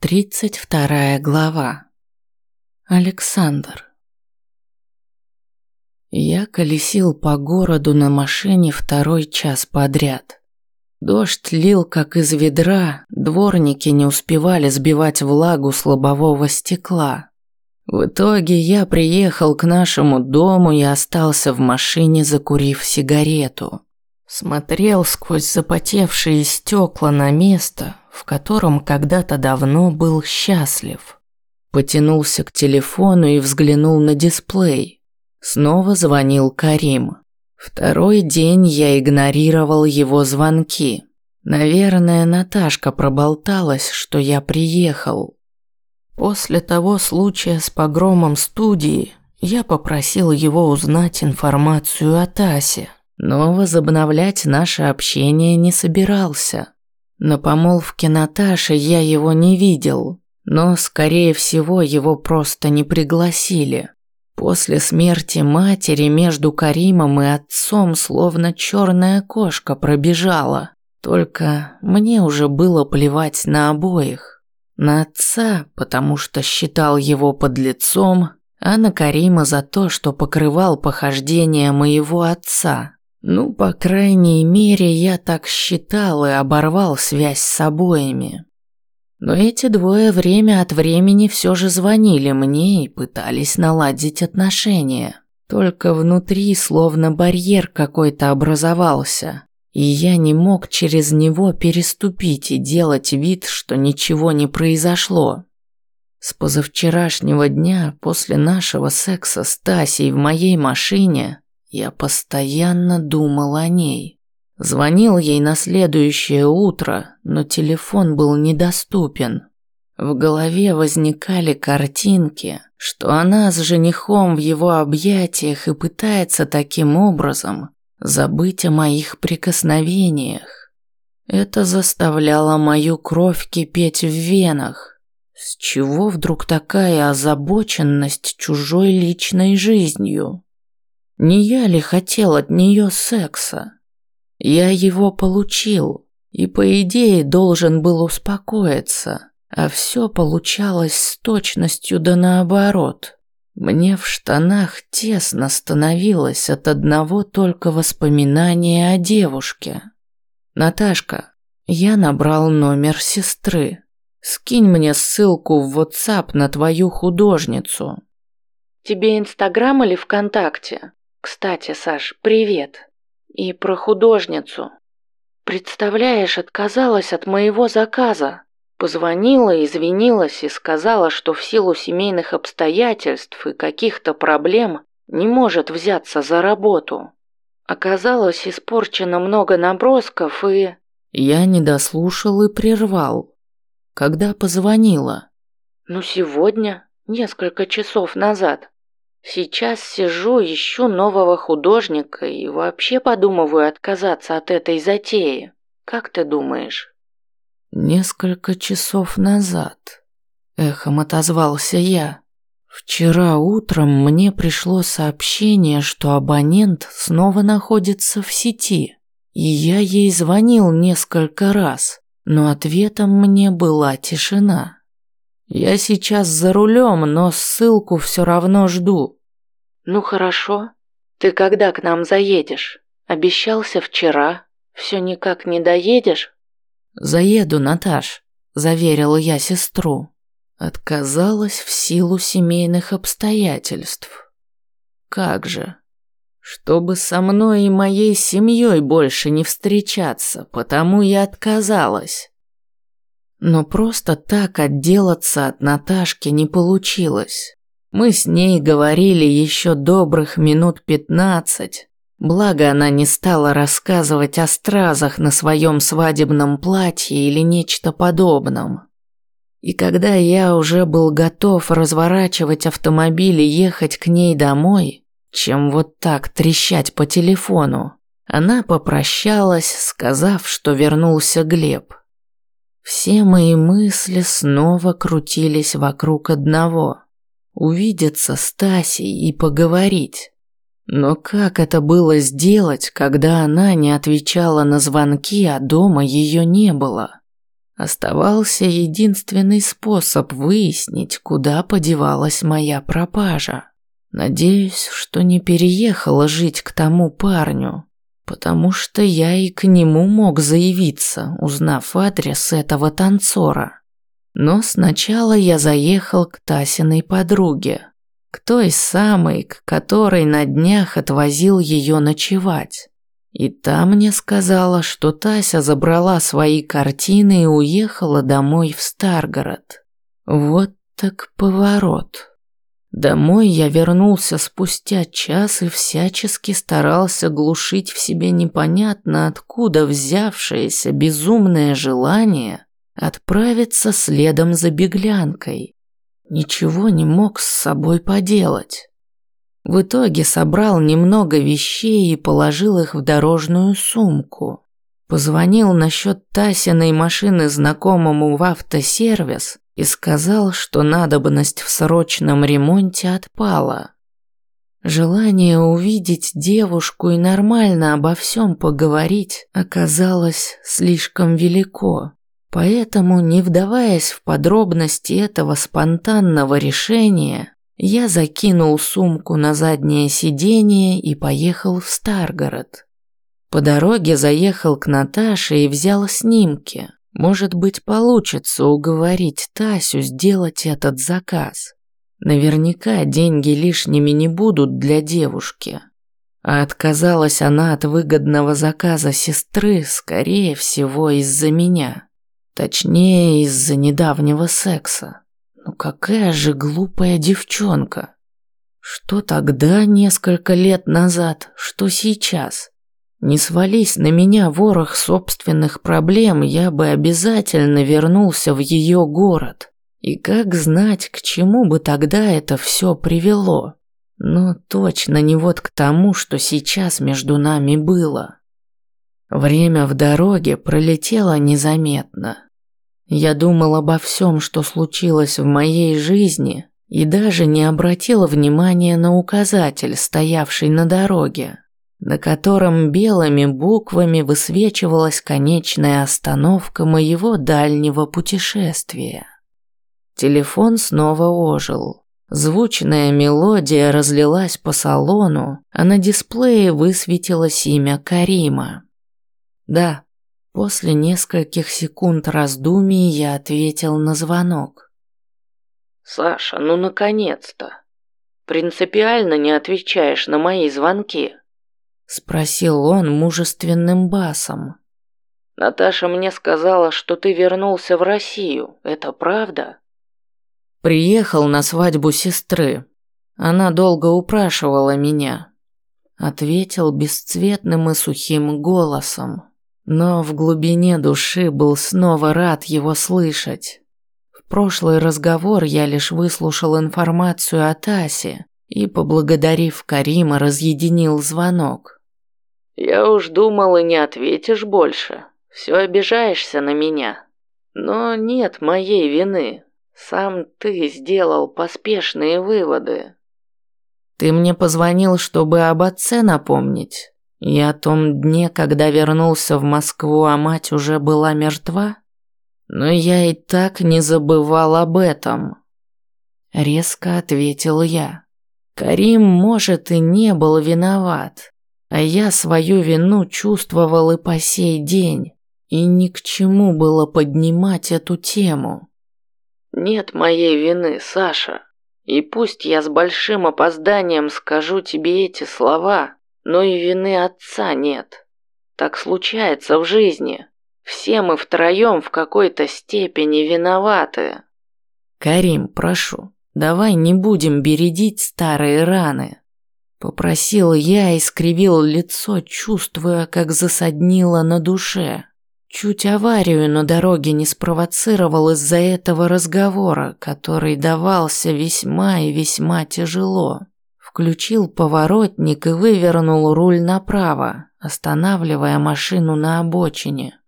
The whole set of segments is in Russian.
Тридцать вторая глава. Александр. Я колесил по городу на машине второй час подряд. Дождь лил как из ведра, дворники не успевали сбивать влагу с лобового стекла. В итоге я приехал к нашему дому и остался в машине, закурив сигарету. Смотрел сквозь запотевшие стекла на место, в котором когда-то давно был счастлив. Потянулся к телефону и взглянул на дисплей. Снова звонил Карим. Второй день я игнорировал его звонки. Наверное, Наташка проболталась, что я приехал. После того случая с погромом студии я попросил его узнать информацию о Тасе но возобновлять наше общение не собирался. На помолвке Наташи я его не видел, но, скорее всего, его просто не пригласили. После смерти матери между Каримом и отцом словно черная кошка пробежала. Только мне уже было плевать на обоих. На отца, потому что считал его подлецом, а на Карима за то, что покрывал похождения моего отца. Ну, по крайней мере, я так считал и оборвал связь с обоими. Но эти двое время от времени все же звонили мне и пытались наладить отношения. Только внутри словно барьер какой-то образовался, и я не мог через него переступить и делать вид, что ничего не произошло. С позавчерашнего дня, после нашего секса с Тасей в моей машине, я постоянно думал о ней. Звонил ей на следующее утро, но телефон был недоступен. В голове возникали картинки, что она с женихом в его объятиях и пытается таким образом забыть о моих прикосновениях. Это заставляло мою кровь кипеть в венах. С чего вдруг такая озабоченность чужой личной жизнью? Не я ли хотел от нее секса? Я его получил и, по идее, должен был успокоиться, а все получалось с точностью да наоборот. Мне в штанах тесно становилось от одного только воспоминания о девушке. «Наташка, я набрал номер сестры. Скинь мне ссылку в WhatsApp на твою художницу». «Тебе Инстаграм или ВКонтакте?» Кстати, Саш, привет. И про художницу. Представляешь, отказалась от моего заказа. Позвонила, извинилась и сказала, что в силу семейных обстоятельств и каких-то проблем не может взяться за работу. Оказалось, испорчено много набросков и... Я не дослушал и прервал. Когда позвонила? Ну, сегодня, несколько часов назад. Сейчас сижу, ищу нового художника и вообще подумываю отказаться от этой затеи. Как ты думаешь? Несколько часов назад, эхом отозвался я. Вчера утром мне пришло сообщение, что абонент снова находится в сети, и я ей звонил несколько раз, но ответом мне была тишина. Я сейчас за рулем, но ссылку все равно жду. «Ну хорошо. Ты когда к нам заедешь? Обещался вчера. Все никак не доедешь?» «Заеду, Наташ», – заверила я сестру. Отказалась в силу семейных обстоятельств. «Как же? Чтобы со мной и моей семьей больше не встречаться, потому я отказалась». Но просто так отделаться от Наташки не получилось. Мы с ней говорили еще добрых минут пятнадцать. Благо она не стала рассказывать о стразах на своем свадебном платье или нечто подобном. И когда я уже был готов разворачивать автомобиль и ехать к ней домой, чем вот так трещать по телефону, она попрощалась, сказав, что вернулся Глеб. Все мои мысли снова крутились вокруг одного – увидеться с Тасей и поговорить. Но как это было сделать, когда она не отвечала на звонки, а дома ее не было? Оставался единственный способ выяснить, куда подевалась моя пропажа. Надеюсь, что не переехала жить к тому парню, потому что я и к нему мог заявиться, узнав адрес этого танцора. Но сначала я заехал к Тасиной подруге, к той самой, к которой на днях отвозил ее ночевать. И та мне сказала, что Тася забрала свои картины и уехала домой в Старгород. Вот так поворот. Домой я вернулся спустя час и всячески старался глушить в себе непонятно откуда взявшееся безумное желание отправиться следом за беглянкой. Ничего не мог с собой поделать. В итоге собрал немного вещей и положил их в дорожную сумку. Позвонил насчет Тасиной машины знакомому в автосервис и сказал, что надобность в срочном ремонте отпала. Желание увидеть девушку и нормально обо всем поговорить оказалось слишком велико. Поэтому, не вдаваясь в подробности этого спонтанного решения, я закинул сумку на заднее сиденье и поехал в Старгород. По дороге заехал к Наташе и взял снимки. Может быть, получится уговорить Тасю сделать этот заказ. Наверняка деньги лишними не будут для девушки. А отказалась она от выгодного заказа сестры, скорее всего, из-за меня. Точнее, из-за недавнего секса. Ну какая же глупая девчонка. Что тогда, несколько лет назад, что сейчас? Не свались на меня ворох собственных проблем, я бы обязательно вернулся в ее город. И как знать, к чему бы тогда это все привело? Но точно не вот к тому, что сейчас между нами было. Время в дороге пролетело незаметно. Я думал обо всем, что случилось в моей жизни, и даже не обратил внимания на указатель, стоявший на дороге, на котором белыми буквами высвечивалась конечная остановка моего дальнего путешествия. Телефон снова ожил. Звучная мелодия разлилась по салону, а на дисплее высветилось имя Карима. Да, После нескольких секунд раздумий я ответил на звонок. «Саша, ну наконец-то! Принципиально не отвечаешь на мои звонки?» Спросил он мужественным басом. «Наташа мне сказала, что ты вернулся в Россию. Это правда?» «Приехал на свадьбу сестры. Она долго упрашивала меня». Ответил бесцветным и сухим голосом но в глубине души был снова рад его слышать. В прошлый разговор я лишь выслушал информацию о Тасе и, поблагодарив Карима, разъединил звонок. «Я уж думал, и не ответишь больше. Все обижаешься на меня. Но нет моей вины. Сам ты сделал поспешные выводы». «Ты мне позвонил, чтобы об отце напомнить?» И о том дне, когда вернулся в Москву, а мать уже была мертва? Но я и так не забывал об этом. Резко ответил я. Карим, может, и не был виноват, а я свою вину чувствовал и по сей день, и ни к чему было поднимать эту тему. Нет моей вины, Саша. И пусть я с большим опозданием скажу тебе эти слова, но и вины отца нет. Так случается в жизни. Все мы втроем в какой-то степени виноваты. Карим, прошу, давай не будем бередить старые раны. Попросил я и скривил лицо, чувствуя, как засаднило на душе. Чуть аварию на дороге не спровоцировал из-за этого разговора, который давался весьма и весьма тяжело. Включил поворотник и вывернул руль направо, останавливая машину на обочине.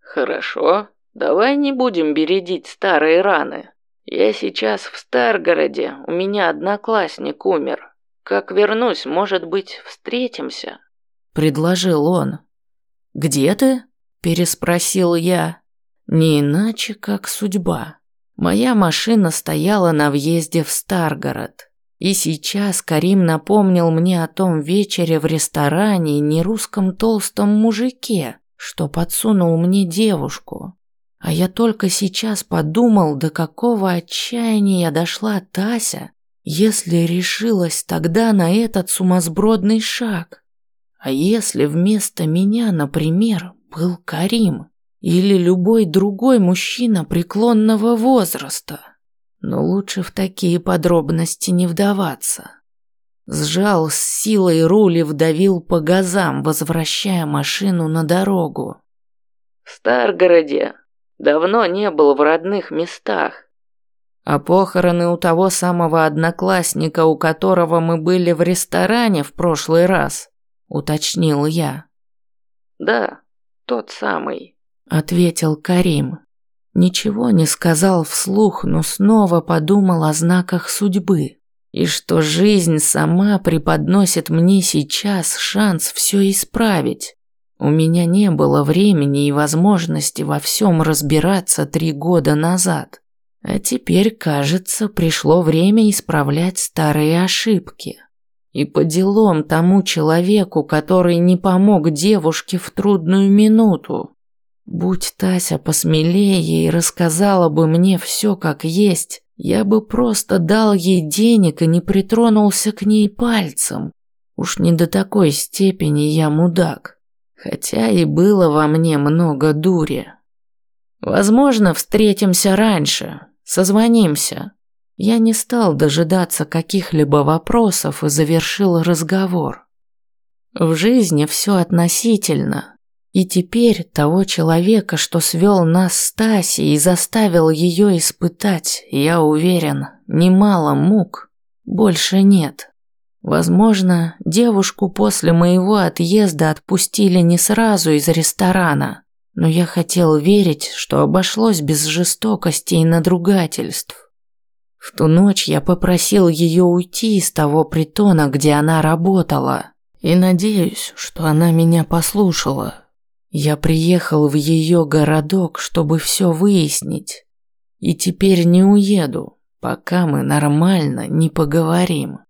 «Хорошо, давай не будем бередить старые раны. Я сейчас в Старгороде, у меня одноклассник умер. Как вернусь, может быть, встретимся?» Предложил он. «Где ты?» – переспросил я. Не иначе, как судьба. Моя машина стояла на въезде в Старгород. И сейчас Карим напомнил мне о том вечере в ресторане нерусском толстом мужике, что подсунул мне девушку. А я только сейчас подумал, до какого отчаяния дошла Тася, если решилась тогда на этот сумасбродный шаг. А если вместо меня, например, был Карим или любой другой мужчина преклонного возраста? Но лучше в такие подробности не вдаваться. Сжал с силой руль и вдавил по газам, возвращая машину на дорогу. В Старгороде давно не был в родных местах. А похороны у того самого одноклассника, у которого мы были в ресторане в прошлый раз, уточнил я. Да, тот самый, ответил Карим. Ничего не сказал вслух, но снова подумал о знаках судьбы. И что жизнь сама преподносит мне сейчас шанс все исправить. У меня не было времени и возможности во всем разбираться три года назад. А теперь, кажется, пришло время исправлять старые ошибки. И по делам тому человеку, который не помог девушке в трудную минуту. Будь Тася посмелее и рассказала бы мне все как есть, я бы просто дал ей денег и не притронулся к ней пальцем. Уж не до такой степени я мудак хотя и было во мне много дури. Возможно, встретимся раньше, созвонимся. Я не стал дожидаться каких-либо вопросов и завершил разговор. В жизни все относительно. И теперь того человека, что свел нас с Тасей и заставил ее испытать, я уверен, немало мук, больше нет. Возможно, девушку после моего отъезда отпустили не сразу из ресторана, но я хотел верить, что обошлось без жестокости и надругательств. В ту ночь я попросил ее уйти из того притона, где она работала, и надеюсь, что она меня послушала. Я приехал в ее городок, чтобы все выяснить, и теперь не уеду, пока мы нормально не поговорим.